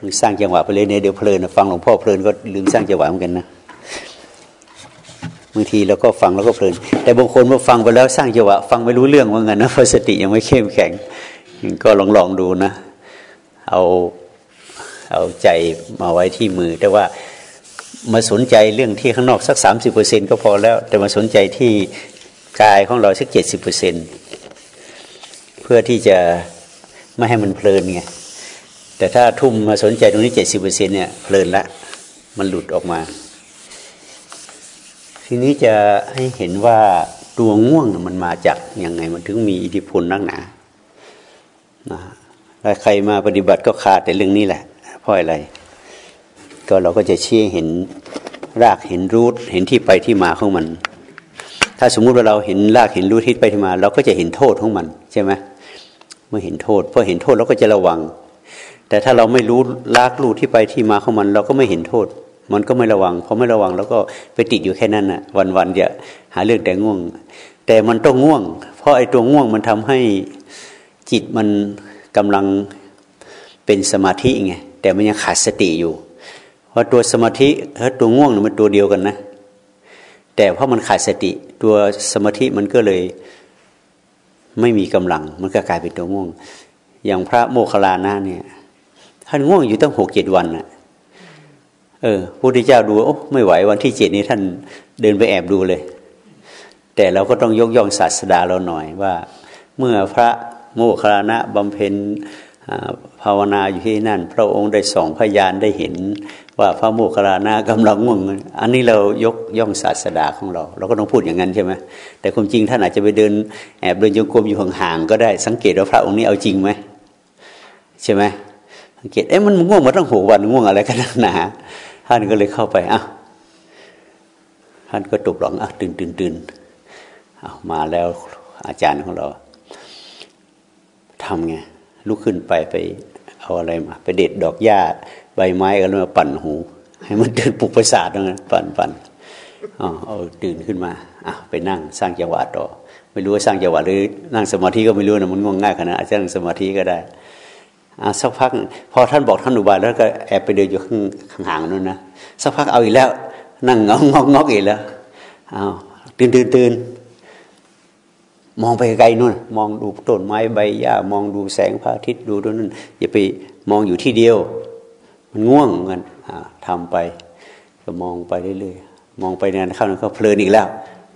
มึงสร้างจังหวะไปเลยเนี่ยเดี๋ยวเพลินฟังหลวงพ่อเพลินก็ลืมสร้างจังหวะเหมือนกันนะบางทีเราก็ฟังแล้วก็เพลิน แต่บางคนมาฟังไปแล้วสร้างจังหวะ ฟังไม่รู้เรื่องว่างั้นนะเพราะสติยังไม่เข้มแข็ง ก็ลองลองดูนะ เอาเอาใจมาไว้ที่มือ แต่ว่ามาสนใจเรื่องที่ข้างนอกสักสามสิบเปอร์เซ็นก็พอแล้ว แต่มาสนใจที่กายของเราสักเจ็ดสิบเปอร์เซ็นเพื่อที่จะไม่ให้มันเพลินไง แต่ถ้าทุ่มมาสนใจตรงนี้เจ็ดสิบเปอร์เซ็นเนี่ยเพลินละมันหลุดออกมา ทีนี้จะให้เห็นว่าตัวง่วงมันมาจากยังไงมันถึงมีอิทธิพลนักหนานะแล้วใครมาปฏิบัติก็ขาดแต่เรื่องนี้แหละเพราะอะไร ก็เราก็จะเชี่ยเห็นรากเห็นรูทเห็นที่ไปที่มาของมัน ถ้าสมมุติว่าเราเห็นรากเห็นรูทที่ไปที่มา เราก็จะเห็นโทษของมันใช่ไหมเมื่อเห็นโทษพอเห็นโทษเราก็จะระวัง แต่ถ้าเราไม่รู้รากรูทที่ไปที่มาของมัน เราก็ไม่เห็นโทษ มันก็ไม่ระวังพอไม่ระวัง แล้วก็ไปติดอยู่แค่นั้นน่ะ วันๆจะหาเรื่องแต่ง่วง แต่มันต้องง่วง เพราะไอ้ตัวง่วงมันทำให้จิตมันกำลังเป็นสมาธิไงแต่มันยังขาดสติอยู่ เพราะตัวสมาธิถ้าตัวง่วงมันตัวเดียวกันนะ แต่เพราะมันขาดสติตัวสมาธิมันก็เลยไม่มีกำลัง มันก็กลายเป็นตัวง่วง อย่างพระโมคคัลลานะเนี่ย ท่านง่วงอยู่ตั้งหกเจ็ดวันนะเออพระพุทธเจ้าดูโอ้ไม่ไหววันที่เจ็ดนี้ท่านเดินไปแอบดูเลย แต่เราก็ต้องยกย่องศาสดาเราหน่อยว่า เมื่อพระโมคคัลลานะบำเพ็ญภาวนาอยู่ที่นั่น พระองค์ได้ส่องพยานได้เห็น ว่าพระโมคคัลลานะกำลังง่วง อันนี้เรายกย่องศาสดาของเรา เราก็ต้องพูดอย่างนั้นใช่ไหมแต่ความจริงท่านอาจจะไปเดินแอบเดินโยกรมอยู่ห่างๆก็ได้สังเกตว่าพระองค์นี้เอาจริงไหมใช่ไหม สังเกตเอ๊ะมันง่วงมาตั้งหกวันง่วงอะไรกันหนาท่านก็เลยเข้าไปอะท่านก็ตกหลังอะตื่นตื่นตื่นเอามาแล้วอาจารย์ของเราทำไงลุกขึ้นไปไปเอาอะไรมา ไปเด็ดดอกหญ้าใบไม้กันมาปั่นหู ให้มันตื่นปลุกประสาทตรงนั้นปั่นปั่นอ๋อเอาตื่นขึ้นมาอะไปนั่งสร้างจังหวะต่อ ไม่รู้ว่าสร้างจังหวะหรือนั่งสมาธิก็ไม่รู้นะมันง่วงง่ายขนาดอาจจะนั่งสมาธิก็ได้ สักพักพอท่านบอกท่านอุบายแล้วก็แอบไปเดินอยู่ข้างห่างนู่นนะสักพักเอาอีกแล้ว นั่งงอกงอกงอกอีกแล้วอ้าวตื่นตื่นตื่นมองไปไกลนู่น มองดูต้นไม้ใบหญ้ามองดูแสงพระอาทิตย์ดูตรงนั้นอย่าไปมองอยู่ที่เดียว มันง่วงเงินทำไป ก็มองไปเรื่อยๆมองไปนานเข้านั้นก็เพลินอีกแล้ว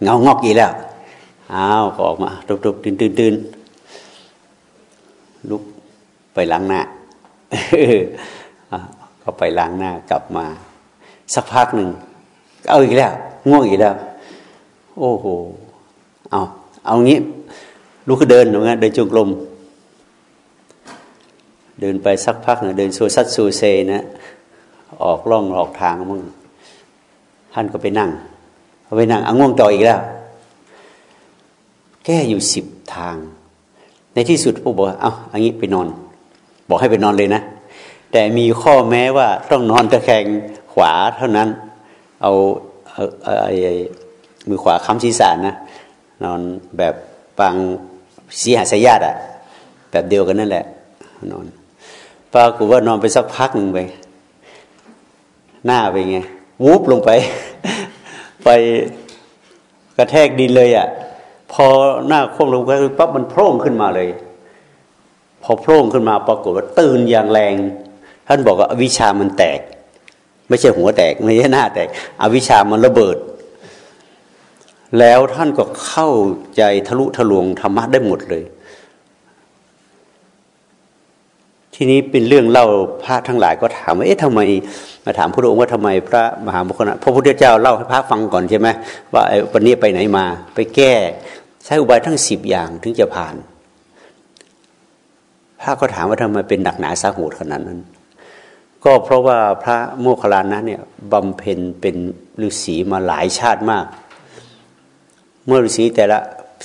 เงางอกอีกแล้วอ้าวก็ออกมาตุบๆตื่นตื่นตื่นลุก ไปล้างหน้าก็ไปล้างหน้ากลับมา สักพักหนึ่งเอาอีกแล้วง่วงอีกแล้ว โอ้โหเอาเอางี้ลุกเดินตรงนั้นเดินจงกรมเดินไปสักพักนะเดินโซซัดซูเซนะออกล่องออกทางมึงท่านก็ไปนั่งไปนั่งเอาง่วงต่ออีกแล้ว แก้อยู่สิบทาง ในที่สุดพวกบอกเอาอันนี้ไปนอน บอกให้ไปนอนเลยนะ แต่มีข้อแม้ว่าต้องนอนตะแคงขวาเท่านั้น เอาไอ้มือขวาค้ำศีรษะนะ นอนแบบปังสีหาสยาตอะแบบเดียวกันนั่นแหละนอนปรากฏว่านอนไปสักพักหนึ่งไป หน้าไปไงวูบลงไป ไปกระแทกดินเลยอะ่ะ พอหน้าโค้งลงไปปั๊บมันโผล่ขึ้นมาเลย พอโผล่ขึ้นมาปรากฏว่าตื่นอย่างแรง ท่านบอกว่าวิชามันแตก ไม่ใช่หัวแตกไม่ใช่หน้าแตกอวิชามันระเบิด แล้วท่านก็เข้าใจทะลุทะลวงธรรมะได้หมดเลย ทีนี้เป็นเรื่องเล่าพระทั้งหลายก็ถามว่าเอ๊ะทำไมมาถามพระองค์ว่าทำไมพระมหาบุคคลพระพุทธเจ้าเล่าให้พระฟังก่อนใช่ไหมว่าไอ้วันนี้ไปไหนมา ไปแก้ ใช้อุบายทั้งสิบอย่างถึงจะผ่าน พระก็ถามว่าทำไมเป็นหนักหนาสาหัสขนาดนั้น ก็เพราะว่าพระโมคคัลลานะเนี่ยบำเพ็ญเป็นฤาษีมาหลายชาติมาก เมื่อฤาษีแต่ละ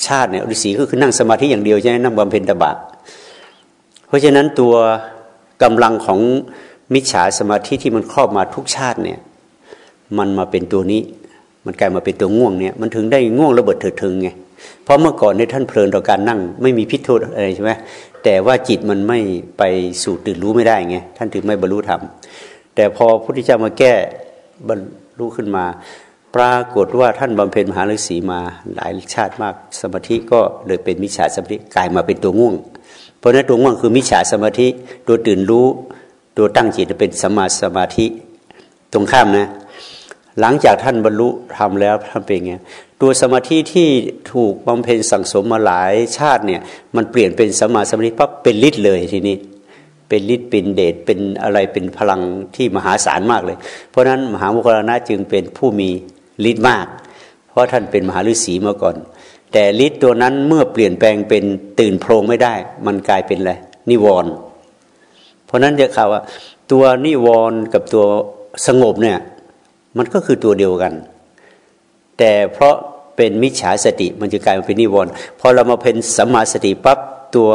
ชาติเนี่ยฤาษีก็คือนั่งสมาธิอย่างเดียวใช่ไหมนั่งบำเพ็ญตบะ เพราะฉะนั้นตัวกำลังของมิจฉาสมาธิที่มันครอบมาทุกชาติเนี่ย มันมาเป็นตัวนี้ มันกลายมาเป็นตัวง่วงเนี่ย มันถึงได้ง่วงระเบิดเถิดเทิงไง เพราะเมื่อก่อนเนี่ยท่านเพลินต่อการนั่ง ไม่มีพิษโทษอะไรใช่ไหมแต่ว่าจิตมันไม่ไปสู่ตื่นรู้ไม่ได้ไงท่านถึงไม่บรรลุธรรมแต่พอพระพุทธเจ้ามาแก้บรรลุขึ้นมา ปรากฏว่าท่านบำเพ็ญมหาฤาษีมาหลายชาติมากสมาธิก็เลยเป็นมิจฉาสมาธิกลายมาเป็นตัวง่วง เพราะนั้นตัวง่วงคือมิจฉาสมาธิตัวตื่นรู้ ตัวตั้งจิตเป็นสมาสมาธิ ตรงข้ามนะ หลังจากท่านบรรลุทำแล้วท่านเป็นไงตัวสมาธิที่ถูกบำเพ็ญสังสมมาหลายชาติเนี่ย มันเปลี่ยนเป็นสมาสมาธิปั๊บเป็นฤทธิ์เลยทีนี้ เป็นฤทธิ์เป็นเดชเป็นอะไรเป็นพลังที่มหาศาลมากเลย เพราะฉะนั้นมหาโมคลานะจึงเป็นผู้มีฤทธิ์มาก เพราะท่านเป็นมหาฤาษีมาก่อน แต่ฤทธิ์ตัวนั้นเมื่อเปลี่ยนแปลงเป็นตื่นโพรงไม่ได้ มันกลายเป็นอะไรนิวรณ์เพราะนั้นจะข่าวว่าตัวนิวรณ์กับตัวสงบเนี่ย มันก็คือตัวเดียวกัน แต่เพราะเป็นมิจฉาสติมันจะกลายมาเป็นนิวรณ์พอเรามาเป็นสัมมาสติปั๊บตัว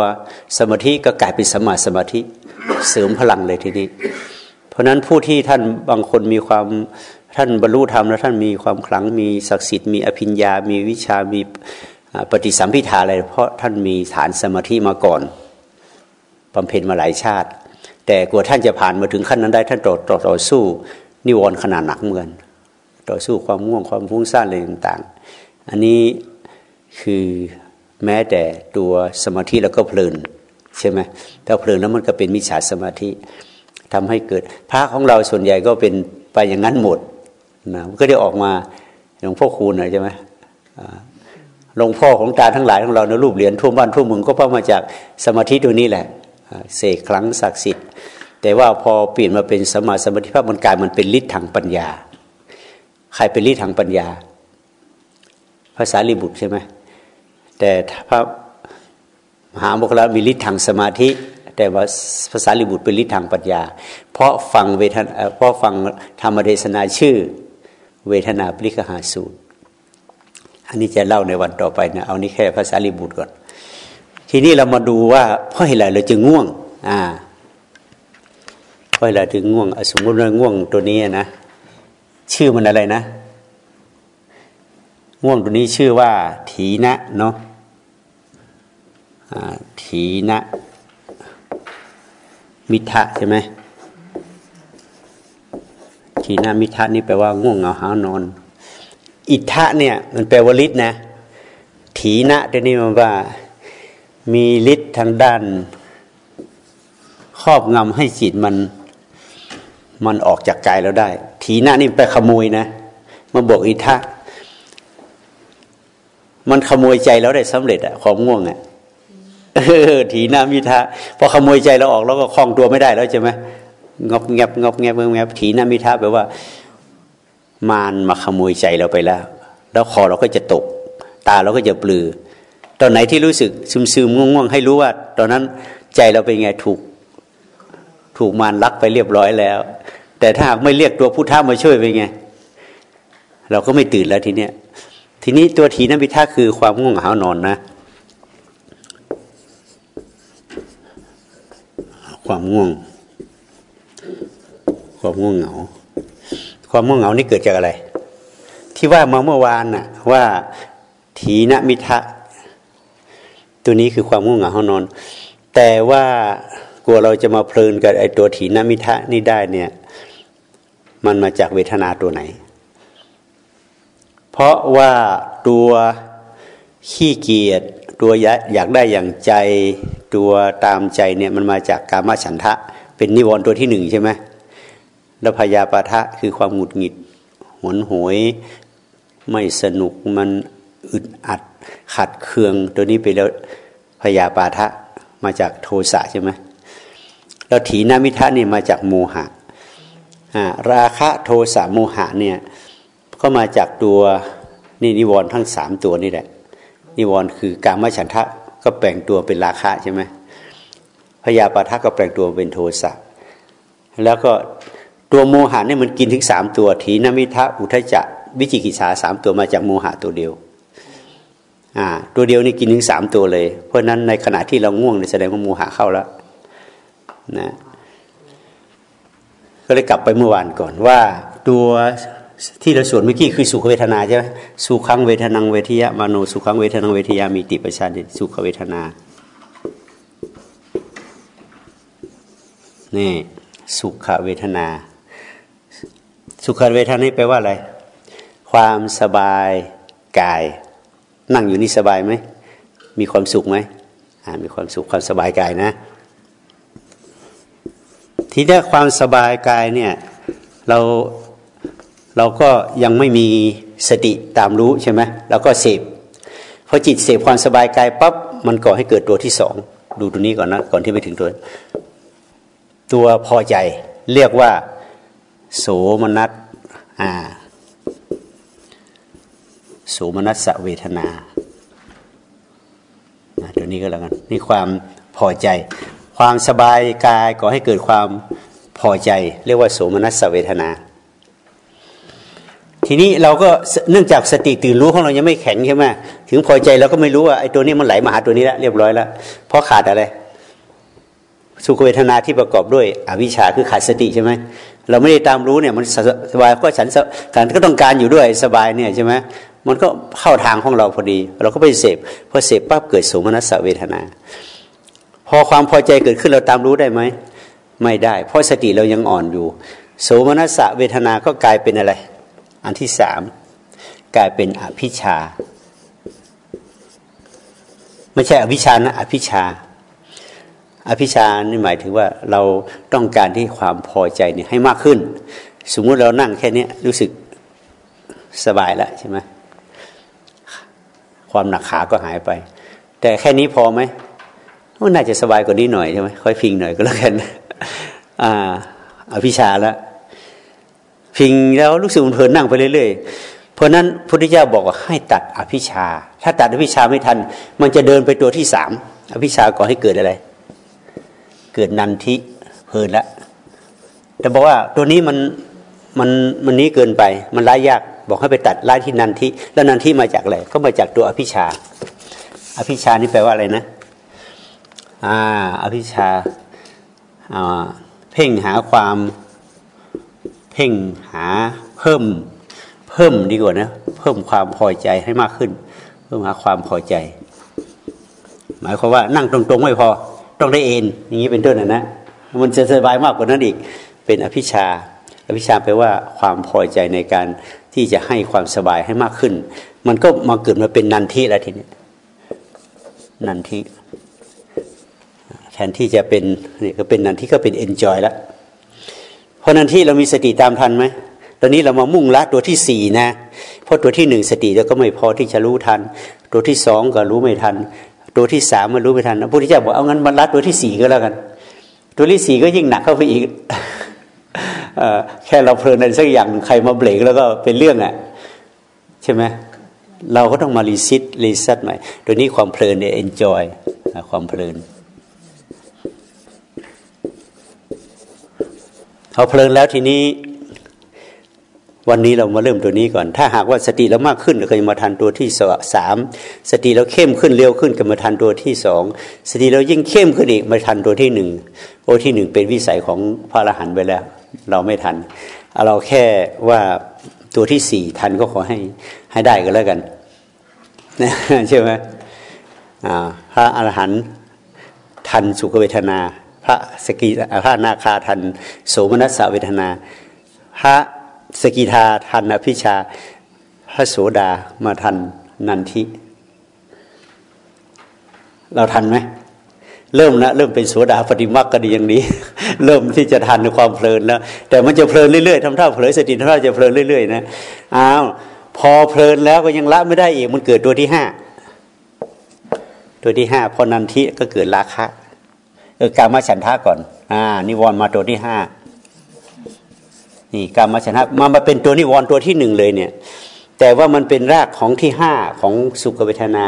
สมาธิก็กลายเป็นสัมมาสมาธิเสริมพลังเลยทีนี้ เพราะนั้นผู้ที่ท่านบางคนมีความท่านบรรลุธรรมแล้วท่านมีความขลังมีศักดิ์สิทธิ์มีอภิญญา มีวิชามีปฏิสัมพิทาอะไร เพราะท่านมีฐานสมาธิมาก่อนบำเพ็ญมาหลายชาติ แต่กว่าท่านจะผ่านมาถึงขั้นนั้นได้ท่านต่อต่อต่อสู้ นิวรณ์ขนาดหนักเหมือนต่อสู้ความง่วงความฟุ้งซ่านอะไรต่างๆ อันนี้คือแม้แต่ตัวสมาธิแล้วก็เพลินใช่ไหมถ้าเพลินแล้วมันก็เป็นมิจฉาสมาธิทำให้เกิดพระของเราส่วนใหญ่ก็เป็นไปอย่างนั้นหมดนะก็ได้ออกมาหลวงพ่อคูณนะใช่ไหมหลวงพ่อของตาทั้งหลายของเราในรูปเหรียญทั่วบ้านทั่วเมืองก็เพราะมาจากสมาธิตัวนี้แหละเสกครั้งศักดิ์สิทธิ์ แต่ว่าพอเปลี่ยนมาเป็นสมาสมาธิภาพมันกลายมันเป็นฤทธิ์ทางปัญญา ใครเป็นฤทธิ์ทางปัญญา ภาษาลิบุตรใช่ไหมแต่พระมหาโมคลามีฤทธิ์ทางสมาธิ แต่ว่าภาษาลิบุตรเป็นฤทธิ์ทางปัญญา เพราะฟังเวทนาเพราะฟังธรรมเทศนาชื่อ เวทนาปริกหาสูตร อันนี้จะเล่าในวันต่อไปนะเอานี้แค่ภาษาลิบุตรก่อน ทีนี้เรามาดูว่าเพราะอะไรเราจึงง่วง อ่า เวลาถึงง่วง สมมติว่าง่วงตัวนี้นะ ชื่อมันอะไรนะ ง่วงตัวนี้ชื่อว่า ถีนะเนาะถีนะมิทะใช่ไหมถีนะมิทะนี่แปลว่าง่วงเหงาหานอน อิทะเนี่ย มันแปลว่าฤทธิ์นะ ถีนะตัวนี้มันว่า มีฤทธิ์ทางด้านครอบงำให้จิตมัน มันออกจากกายเราได้ ทีน้านี่ไปขโมยนะมาบอกอิทะมันขโมยใจเราได้สำเร็จอะความง่วงอะทีนามิทะพอขโมยใจเราออกเราก็คล้องตัวไม่ได้แล้วใช่ไหมงบเงียบงบเงียบงบทีนามิทะแปลว่า มารมาขโมยใจเราไปแล้ว แล้วคอเราก็จะตก ตาเราก็จะปลือ ตอนไหนที่รู้สึกซึมซึมง่วงๆให้รู้ว่า ตอนนั้นใจเราเป็นไงถูก ถูกมารลักไปเรียบร้อยแล้ว แต่ถ้าหากไม่เรียกตัวผู้ท้ามาช่วยไปไง เราก็ไม่ตื่นแล้วทีเนี้ยทีนี้ตัวถีนพิทักษ์คือความง่วงหานอนนะ ความง่วง ความง่วงเหงา ความง่วงเหงานี่เกิดจากอะไร ที่ว่ามาเมื่อวานน่ะ ว่าถีนมิทะตัวนี้คือความง่วงเหงาหานอน แต่ว่า กลัวเราจะมาเพลินกับไอตัวถีนมิทะนี่ได้เนี่ย มันมาจากเวทนาตัวไหน เพราะว่าตัวขี้เกียจตัวอยากได้อย่างใจตัวตามใจเนี่ยมันมาจากกามฉันทะ เป็นนิวรณ์ตัวที่หนึ่งใช่ไหมแล้วพยาปาทะคือความหงุดหงิดหวนหวยไม่สนุกมันอึดอัดขัดเคืองตัวนี้ไปแล้วพยาปาทะมาจากโทสะใช่ไหม แล้วถีนมิทะนี่มาจากโมหะราคะโทสะโมหะเนี่ยก็มาจากตัวนี่นิวรณ์ทั้งสามตัวนี่แหละ นิวรณ์คือการมฉันทะก็แปลงตัวเป็นราคะใช่ไหมพยาปาทะก็แปลงตัวเป็นโทสะแล้วก็ตัวโมหะนี่มันกินถึงสามตัว ถีนมิทะอุทจจะวิจิกิจฉาสามตัวมาจากโมหะตัวเดียวอ่าตัวเดียวนี่กินถึงสามตัวเลย เพราะนั้นในขณะที่เราง่วงแสดงว่าโมหะเข้าแล้ว นะก็เลยกลับไปเมื่อวานก่อนว่าตัวที่เราสวดเมื่อกี้คือสุขเวทนาใช่ไหมสุขังเวทนังเวทียะมโนสุขังเวทนังเวทียามีติปชาติสุขเวทนานี่สุขเวทนา สุขเวทนานี่แปลว่าอะไร ความสบายกาย นั่งอยู่นี่สบายไหมมีความสุขไหมมีความสุขความสบายกายนะ ทีนี้ความสบายกายเนี่ยเราเราก็ยังไม่มีสติตามรู้ใช่ไหมเราก็เสพพอจิตเสพความสบายกายปั๊บมันก่อให้เกิดตัวที่สองดูตัวนี้ก่อนนะก่อนที่ไปถึงตัว ตัวพอใจเรียกว่า โสมนัสอ่าโสมนัสเวทนาตัวนี้ก็แล้วกันนี่ความพอใจ ความสบายกายก่อให้เกิดความพอใจ เรียกว่าโสมนัสเวทนา ทีนี้เราก็เนื่องจากสติตื่นรู้ของเรายังไม่แข็งใช่ไหมถึงพอใจเราก็ไม่รู้ว่าไอ้ตัวนี้มันไหลมาหาตัวนี้แล้วเรียบร้อยแล้วเพราะขาดอะไร สุขเวทนาที่ประกอบด้วย อวิชชาคือขาดสติใช่ไหมเราไม่ได้ตามรู้เนี่ยมันสบายก็ฉันการก็ต้องการอยู่ด้วยสบายเนี่ยใช่ไหมมันก็เข้าทางของเราพอดี เราก็ไปเสพพอเสพปั๊บเกิดสมนัสเวทนา พอความพอใจเกิดขึ้นเราตามรู้ได้ไหมไม่ได้ เพราะสติเรายังอ่อนอยู่ โสมนัสเวทนาก็กลายเป็นอะไร อันที่สามกลายเป็นอภิชา ไม่ใช่อภิชานะ อภิชา อภิชานี่หมายถึงว่าเราต้องการที่ความพอใจเนี่ยให้มากขึ้น สมมุติเรานั่งแค่นี้รู้สึกสบายแล้วใช่ไหมความหนักขาก็หายไป แต่แค่นี้พอไหม มันน่าจะสบายกว่านี้หน่อยใช่ไหมค่อยพิงหน่อยก็แล้วกัน อ่าอภิชาแล้วพิงแล้วลูกศิษย์เพลินนั่งไปเรื่อยๆเพราะนั้นพระพุทธเจ้าบอกว่าให้ตัดอภิชา ถ้าตัดอภิชาไม่ทัน มันจะเดินไปตัวที่สามอภิชาก่อให้เกิดอะไร เกิดนันทิเพลินละแต่บอกว่าตัวนี้มันมันมันนี้เกินไป มันล่ายากบอกให้ไปตัดล่าที่นันทิแล้วนันทิมาจากอะไรก็มาจากตัวอภิชา อภิชานี่แปลว่าอะไรนะ อ่าอภิชาอ่าเพ่งหาความเพ่งหาเพิ่มเพิ่มดีกว่านะเพิ่มความพอใจให้มากขึ้น เพิ่มหาความพอใจ หมายความว่านั่งตรงๆไม่พอต้องได้เอ็นอย่างนี้เป็นต้นนะนะมันจะสบายมากกว่านั้นอีก เป็นอภิชาอภิชาแปลว่าความพอใจในการที่จะให้ความสบายให้มากขึ้น มันก็มาเกิดมาเป็นนันทิแล้วทีนี้นันทิ แทนที่จะเป็นนี่ก็เป็นนันทิก็เป็นเอนจอยแล้วเพราะนั้นที่เรามีสติตามทันไหมตอนนี้เรามามุ่งละตัวที่สี่นะเพราะตัวที่หนึ่งสติเราก็ไม่พอที่จะรู้ทัน ตัวที่สองก็รู้ไม่ทัน ตัวที่สามมันรู้ไม่ทันพระพุทธเจ้าบอกเอางั้นมาละตัวที่สี่ก็แล้วกัน ตัวที่สี่ก็ยิ่งหนักเข้าไปอีกแค่เราเพลินอะไรสักอย่างใครมาเบรกแล้วก็เป็นเรื่องอะใช่ไหมเราก็ต้องมารีซิตรีซ็ตใหม่ตัวนี้ความเพลินเนี่ยเอนจอยความเพลิน พอเพลินแล้วทีนี้ วันนี้เรามาเริ่มตัวนี้ก่อน ถ้าหากว่าสติเรามากขึ้นเราก็จะมาทันตัวที่สามสติเราเข้มขึ้นเร็วขึ้นก็มาทันตัวที่สองสติเรายิ่งเข้มขึ้นอีกมาทันตัวที่หนึ่งโอที่หนึ่งเป็นวิสัยของพระอรหันต์ไปแล้ว เราไม่ทันเราแค่ว่าตัวที่สี่ทันก็ขอให้ให้ได้ก็แล้วกันใช่ไหมพระอรหันต์ทันสุขเวทนา พระสกีพระนาคาทันโสมนัสเวทนา พระสกีทาทันอภิชา พระโสดามาทันนันทิ เราทันไหมเริ่มนะเริ่มเป็นโสดาปฏิมาก็ดีอย่างนี้ เริ่มที่จะทันในความเพลินแล้วแต่มันจะเพลินเรื่อยๆทำท่าเพลินสติทำท่าจะเพลินเรื่อยๆนะอ้าวพอเพลินแล้วก็ยังละไม่ได้อีกมันเกิดตัวที่ห้าตัวที่ห้าพอนันทิก็เกิดราคะ เออกามาฉันทะก่อน อ่า นิวรณ์มาตัวที่ห้านี่กามาฉันทะมามาเป็นตัวนิวรณ์ตัวที่หนึ่งเลยเนี่ย แต่ว่ามันเป็นรากของที่ห้าของสุขเวทนา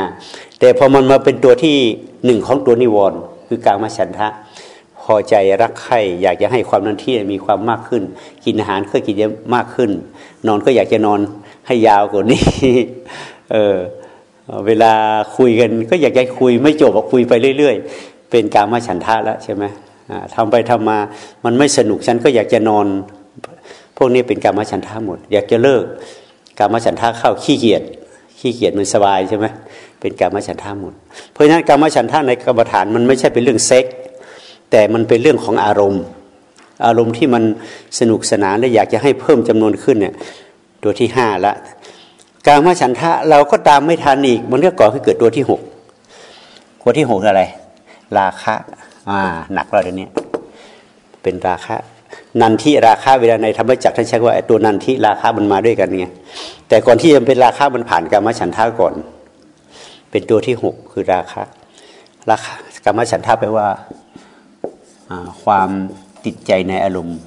แต่พอมันมาเป็นตัวที่หนึ่งของตัวนิวรณ์คือกามาฉันทะพอใจรักใคร่อยากจะให้ความนั้นที่มีความมากขึ้น กินอาหารก็กินเยอะมากขึ้น นอนก็อยากจะนอนให้ยาวกว่านี้ เออเวลาคุยกันก็อยากจะคุยไม่จบคุยไปเรื่อย เป็นการมาฉันทะแล้วใช่ไหมทำไปทำมามันไม่สนุกฉันก็อยากจะนอน พวกนี้เป็นกรรมฉันทะหมด อยากจะเลิกกรรมฉันทะเข้าขี้เกียจขี้เกียจมันสบายใช่ไหมเป็นกรรมฉันทะหมด เพราะฉะนั้นกรรมฉันทะในกรรมฐานมันไม่ใช่เป็นเรื่องเซ็กแต่มันเป็นเรื่องของอารมณ์ อารมณ์ที่มันสนุกสนานและอยากจะให้เพิ่มจำนวนขึ้นเนี่ยตัวที่ห้าละกามฉันทะเราก็ตามไม่ทันอีก มันก็ก่อให้เกิดตัวที่หกตัวที่หกอะไร ราคะอ่าหนักเราเดี๋ยวนี้เป็นราคะ นันทิราคะเวลาในธรรมจักรท่านใช้ว่าตัวนันทิราคะมันมาด้วยกันไงแต่ก่อนที่จะเป็นราคะมันผ่านกามฉันทะก่อน เป็นตัวที่หกคือราคะราคะกามฉันทะแปลว่าความติดใจในอารมณ์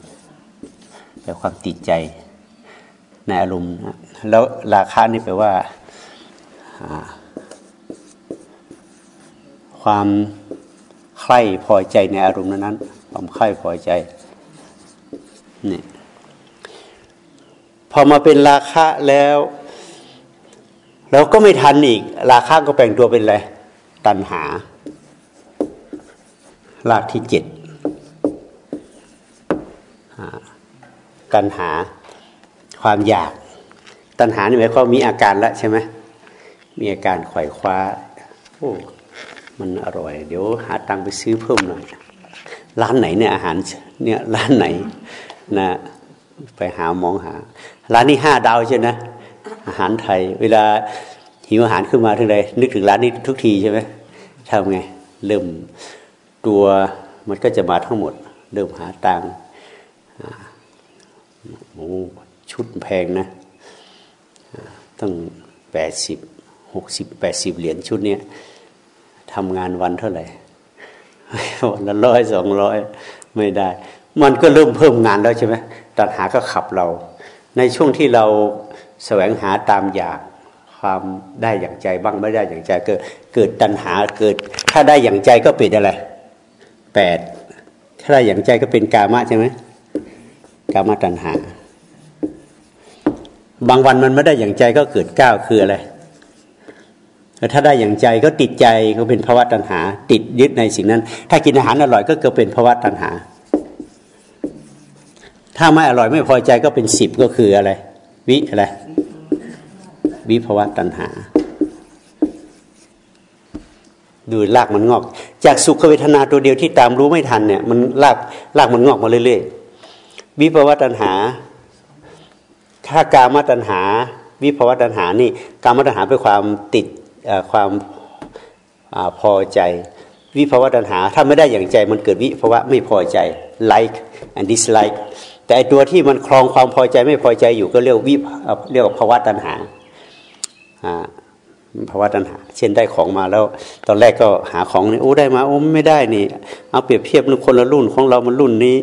แปลความติดใจในอารมณ์แล้วราคะนี่แปลว่าความ ใคร่พอใจในอารมณ์นั้นความใคร่พอใจนี่พอมาเป็นราคะแล้ว เราก็ไม่ทันอีก ราคะก็แปลงตัวเป็นอะไรตัณหา รากที่เจ็ดตัณหาความอยาก ตัณหานี่หมายความมีอาการแล้วใช่ไหมมีอาการไขว่คว้าโอ้ มันอร่อย เดี๋ยวหาตังไปซื้อเพิ่มหน่อย ร้านไหนเนี่ยอาหารเนี่ยร้านไหนนะไปหามองหา ร้านนี้ห้าดาวใช่ไหมอาหารไทย เวลาหิวอาหารขึ้นมาทั้งใดนึกถึงร้านนี้ทุกทีใช่ไหมทำไงเริ่มตัวมันก็จะมาทั้งหมด เริ่มหาตังโอ้ชุดแพงนะตั้งแปดสิบหกสิบแปดสิบเหรียญชุดเนี้ย ทำงานวันเท่าไหร่วันละร้อยสองร้อยไม่ได้ มันก็เริ่มเพิ่มงานแล้วใช่ไหมตัณหาก็ขับเรา ในช่วงที่เราแสวงหาตามอยากความได้อย่างใจบ้างไม่ได้อย่างใจเกิดเกิดตัณหาเกิด ถ้าได้อย่างใจก็เป็นอะไรแปดถ้าได้อย่างใจก็เป็นกามะใช่ไหมกามตัณหา บางวันมันไม่ได้อย่างใจก็เกิดเก้าคืออะไร ถ้าได้อย่างใจก็ติดใจก็เป็นภาวะตัณหา ติดยึดในสิ่งนั้น ถ้ากินอาหารอร่อยก็เกิดเป็นภาวะตัณหา ถ้าไม่อร่อยไม่พอใจก็เป็นสิบก็คืออะไร วิอะไร วิภาวะตัณหา ดูลากมันงอก จากสุขเวทนาตัวเดียวที่ตามรู้ไม่ทันเนี่ยมันลากลากมันงอกมาเรื่อยๆวิภาวะตัณหาถ้ากามตัณหา วิภาวะตัณหานี่กามตัณหาเป็นความติด ความอพอใจ วิภาวะตัณหา ถ้าไม่ได้อย่างใจมันเกิดวิภาวะไม่พอใจ like and dislike แต่ตัวที่มันครองความพอใจไม่พอใจอยู่ก็เรียกวิเรียกว่าภาวะตัณหาภาวะตัณหา เช่นได้ของมาแล้ว ตอนแรกก็หาของนี่โอ้ได้มาโอ้ไม่ได้นี่ เอาเปรียบเทียบคนละรุ่นของเรามันรุ่นนี้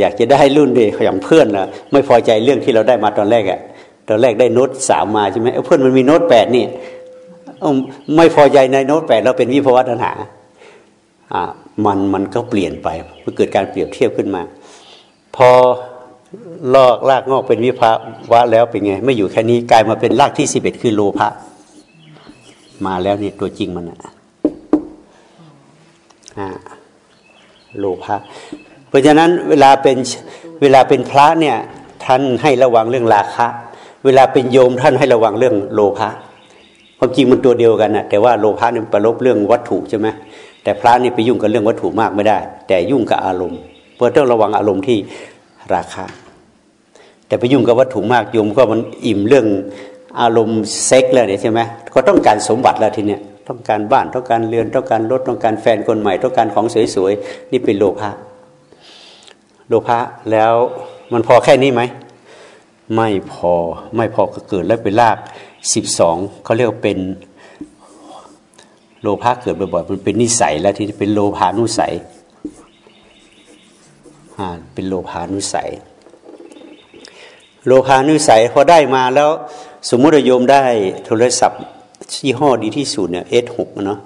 อยากจะได้รุ่นดีอย่างเพื่อนนะไม่พอใจเรื่องที่เราได้มาตอนแรกอะ่ะตอนแรกได้โน้ตสามมาใช่ไหมเพื่อนมันมีโน้ตแปดนี่ ไม่พอใจในโน้ตแปดเราเป็นวิภวตัณหาอ่ามันมันก็เปลี่ยนไปมันเกิดการเปรียบเทียบขึ้นมา พอลอกลากงอกเป็นวิภาวะแล้วเป็นไง ไม่อยู่แค่นี้กลายมาเป็นรากที่สิบเอ็ดคือโลภะมาแล้วนี่ตัวจริงมันอ่าโลภะเพราะฉะนั้นเวลาเป็นเวลาเป็นพระเนี่ยท่านให้ระวังเรื่องราคะ เวลาเป็นโยมท่านให้ระวังเรื่องโลภะ ความจริงมันตัวเดียวกันนะแต่ว่าโลภะนี่ไปลบเรื่องวัตถุใช่ไหมแต่พระนี่ไปยุ่งกับเรื่องวัตถุมากไม่ได้ แต่ยุ่งกับอารมณ์เพราะต้องระวังอารมณ์ที่ราคะแต่ไปยุ่งกับวัตถุมากโยมก็มันอิ่มเรื่องอารมณ์เซ็กแล้วเนี่ยใช่ไหมก็ต้องการสมบัติแล้วทีเนี้ยต้องการบ้านต้องการเรือนต้องการรถต้องการแฟนคนใหม่ ต้องการของสวยๆนี่เป็นโลภะโลภะแล้วมันพอแค่นี้ไหมไม่พอไม่พอก็เกิดแล้วเป็นราก สิบสองเขาเรียกว่าเป็นโลภะเกิดบ่อยๆมันเป็นนิสัยแล้วที่เป็นโลภานุสัยอ่าเป็นโลภานุสัย โลภานุสัยพอได้มาแล้วสมมติโยมได้โทรศัพท์ยี่ห้อดีที่สุดเนี่ยเอสหกเนาะ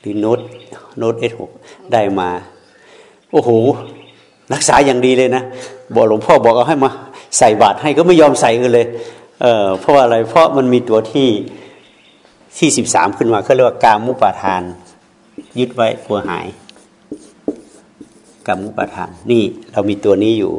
หรือโน้ตโน้ตเอสหกได้มา โอ้โห รักษาอย่างดีเลยนะ บอกหลวงพ่อบอกเอาให้มาใส่บาตรให้ก็ไม่ยอมใส่กันเลย เออเพราะอะไรเพราะมันมีตัวที่ที่สิบสามขึ้นมาเขาเรียกว่ากามุปาทาน ยึดไว้กลัวหายกามุปาทาน นี่เรามีตัวนี้อยู่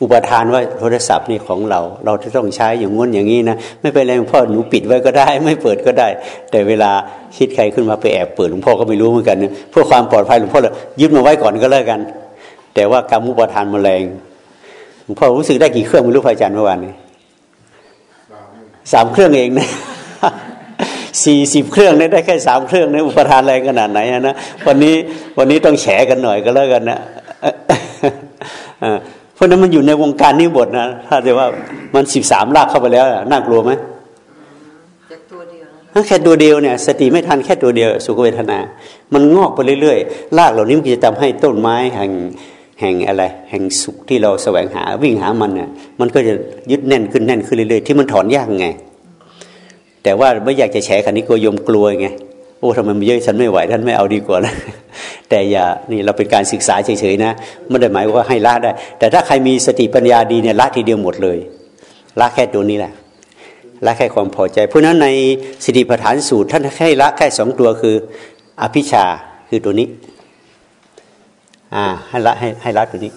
อุปทานว่าโทรศัพท์นี่ของเรา เราจะต้องใช้อย่างง้นอย่างนี้นะไม่เป็นไรหลวงพ่อหนูปิดไว้ก็ได้ ไม่เปิดก็ได้ แต่เวลาคิดใครขึ้นมาไปแอบเปิดหลวงพ่อก็ไม่รู้เหมือนกันเพื่อความปลอดภัยหลวงพ่อเลยยึดมาไว้ก่อนก็แล้วกัน แต่ว่ากรรมอุปทานมแมลงหลวงพ่อรู้สึกได้กี่เครื่องไม่รู้พระอาจารย์เมื่อวานนี้ สามเครื่องเองนะสี่สิบเครื่องได้แค่สามเครื่องนะอุปทานแรงขนาดไหนนะวันนี้วันนี้ต้องแฉกันหน่อยก็แล้วกันนะเพราะนั้นมันอยู่ในวงการนี้บทนะถ้าจะว่ามันสิบสามลากเข้าไปแล้วน่ากลัวไหมตัวเดียวแค่ตัวเดียวเนี่ยสติไม่ทันแค่ตัวเดียว สุขเวทนา มันงอกไปเรื่อยๆลากเหล่านี้มันจะทำให้ต้นไม้แห่ง แห่งอะไร แห่งสุขที่เราแสวงหาวิ่งหามันเนี่ยมันก็จะยึดแน่นขึ้นแน่นขึ้นเรื่อยๆที่มันถอนยากไง แต่ว่าไม่อยากจะแฉคันนี้กลัวยมกลัวไงโอ้ทำไมมันเยอะฉันไม่ไหวท่านไม่เอาดีกว่าแล้วแต่อย่านี่เราเป็นการศึกษาเฉยๆนะไม่ได้หมายว่าให้ละได้ แต่ถ้าใครมีสติปัญญาดีเนี่ยละทีเดียวหมดเลยละแค่ตัวนี้แหละละแค่ความพอใจ เพราะนั้นในสติปัฏฐานสูตรท่านให้ละแค่สองตัวคือ อภิชาคือตัวนี้ อ่าให้ละให้ให้ละตัวนี้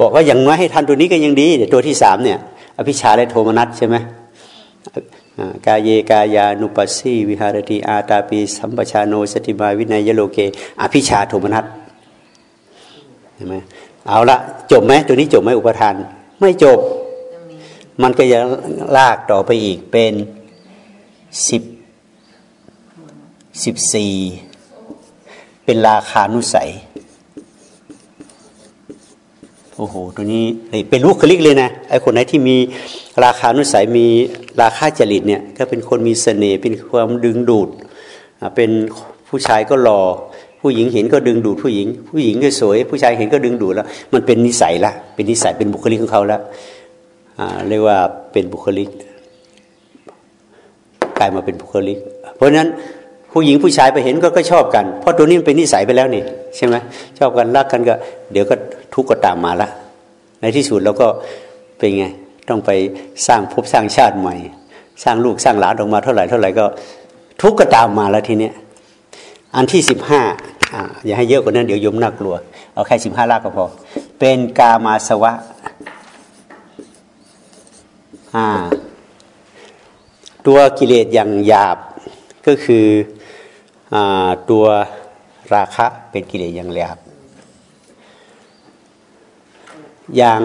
บอกว่าอย่างน้อยให้ทันตัวนี้ก็ยังดีแต่ตัวที่สามเนี่ย อภิชาและโทมนัสใช่ไหมกายเยกายานุปัสสีวิหารติอาตาปีสัมปชาโนสติมาวินัยโลเก อภิชาโทมนัสเห็นไหมเอาละจบไหมตัวนี้จบไหมอุปทาน ไม่จบ มันก็ยังลากต่อไปอีกเป็นสิบสิบสี่เป็นราคานุสัย โอ้โห ตัวนี้เป็นลูกคลิกเลยนะไอ้คนไหนที่มีราคานุสัยมีราคาจริตเนี่ยก็เป็นคนมีเสน่ห์เป็นความดึงดูด เป็นผู้ชายก็หล่อผู้หญิงเห็นก็ดึงดูดผู้หญิง ผู้หญิงก็สวย ผู้ชายเห็นก็ดึงดูดแล้ว มันเป็นนิสัยละเป็นนิสัยเป็นบุคลิกของเขาแล้วเรียกว่าเป็นบุคลิกกลายมาเป็นบุคลิก เพราะฉะนั้น ผู้หญิงผู้ชายไปเห็นก็ก็ชอบกัน เพราะตัวนี้มันเป็นนิสัยไปแล้วนี่ใช่ไหมชอบกันรักกันก็ เดี๋ยวก็ทุกข์ก็ตามมาละ ในที่สุดเราก็เป็นไงต้องไปสร้างภพสร้างชาติใหม่ สร้างลูกสร้างหลานออกมาเท่าไหร่เท่าไหร่ก็ ทุกข์ก็ตามมาแล้วทีเนี้ยอันที่สิบห้าอย่าให้เยอะกว่านั้นเดี๋ยวยมน่ากลัว เอาแค่สิบห้าลากก็พอ เป็นกามาสวะอ่าตัวกิเลสอย่างหยาบก็คือ ตัวราคะเป็นกิเลสอย่างหยาบอย่าง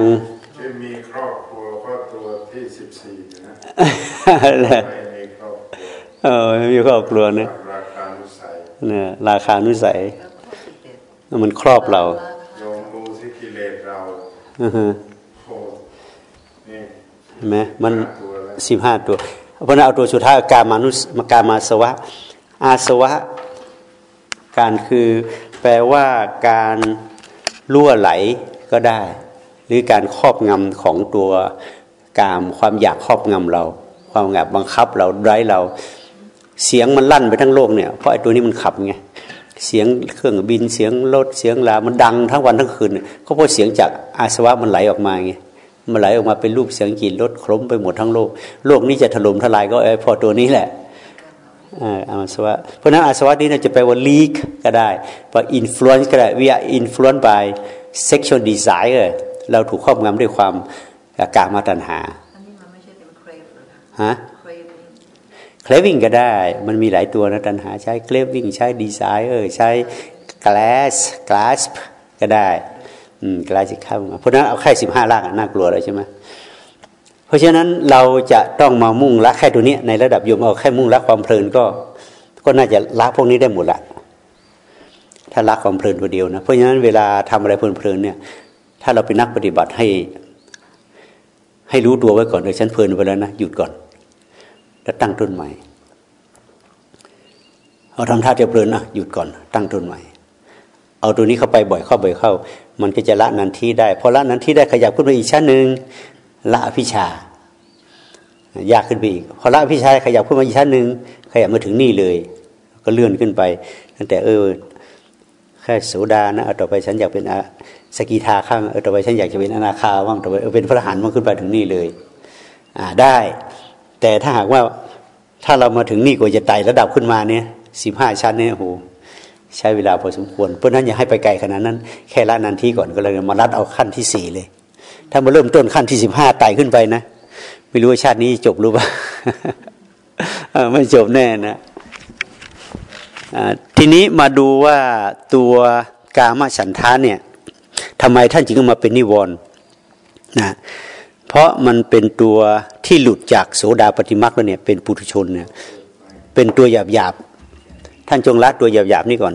ที่มีครอบครัวก็ตัวที่สิบสี่นะไม่มีครอบครัวเออมีครอบครัวนะราคานุสัยเนี่ยราคานุสัยมันครอบเราโยมดูสิกิเลสเราโอ้นี่เห็นไหมมันสิบห้าตัวเพราะนั้นเอาตัวสุดท้ายกามานุสกามาสวะ อาสวะ การคือแปลว่าการล่วไหลก็ได้ หรือการครอบงำของตัวกามความอยากครอบงำเรา ความอยากบังคับเราไร้เรา เสียงมันลั่นไปทั้งโลกเนี่ยเพราะไอ้ตัวนี้มันขับไงเสียงเครื่องบินเสียงรถเสียงลามันดังทั้งวันทั้งคืนก็เพราะเสียงจากอาสวะมันไหลออกมาไงมันไหลออกมาเป็นรูปเสียงกลิ่นรถคล้มไปหมดทั้งโลก โลกนี้จะถล่มทลายก็ไอ้พอตัวนี้แหละ อาสวะเพราะนั้นอาสวะนี้จะแปลว่า leak ก็ได้ว่า influence ก็ได้ we are influenced by sexual desire เราถูกครอบงำด้วยความกามาตัณหาฮะเคลวิ่งก็ได้ มันมีหลายตัวนะตัณหาใช้เคลวิ่งใช้ดีไซน์เออใช้กลาสกลาสก็ได้ อืมกลาสจะเข้ามาเพราะนั้นเอาแค่สิบห้าล่างน่ากลัวเลยใช่ไหม เพราะฉะนั้นเราจะต้องมามุ่งละแค่ตัวนี้ในระดับโยมเอาแค่มุ่งละความเพลินก็ ก็น่าจะละพวกนี้ได้หมดละถ้าละความเพลินตัวเดียวนะเพราะฉะนั้นเวลาทำอะไรเพลินๆเนี่ย ถ้าเราเป็นนักปฏิบัติให้ ให้รู้ตัวไว้ก่อนเลยฉันเพลินไปแล้วนะหยุดก่อนแล้วตั้งต้นใหม่เอาทำท่าจะเพลินนะหยุดก่อนตั้งต้นใหม่ เอาตัวนี้เข้าไปบ่อยเข้าบ่อยเข้า มันก็จะละนันทีได้พอละนันทีได้ขยับขึ้นไปอีกชั้นหนึ่ง ละพิชายากขึ้นไปอีกพอละพิชาขยับขึ้นมาอีกชั้นหนึ่งขยับมาถึงนี่เลย ก็เลื่อนขึ้นไป ตั้งแต่เออแค่โสดานะต่อไปฉันอยากเป็นสกีทาข้างต่อไปฉันอยากจะเป็นอนาคาบ้างต่อไปเออเป็นพระหันมันขึ้นไปถึงนี่เลย อ่าได้ แต่ถ้าหากว่าถ้าเรามาถึงนี่กว่าจะไต่ระดับขึ้นมาเนี่ยสิบห้าชั้นเนี่ยโหใช้เวลาพอสมควร เพราะนั้นอย่าให้ไปไกลขนาดนั้น แค่ละนันทีก่อนก็เลยมารัดเอาขั้นที่สี่เลย ถ้ามาเริ่มต้นขั้นที่สิบห้าไต่ขึ้นไปนะไม่รู้ว่าชาตินี้จบหรือเปล่าไม่จบแน่นะทีนี้มาดูว่าตัวกามาฉันทาเนี่ยทำไมท่านจึงมาเป็นนิวรณ์นะเพราะมันเป็นตัวที่หลุดจากโสดาปฏิมักแล้วเนี่ยเป็นปุถุชนเนี่ยเป็นตัวหยาบหยาบท่านจงละตัวหยาบหยาบนี่ก่อน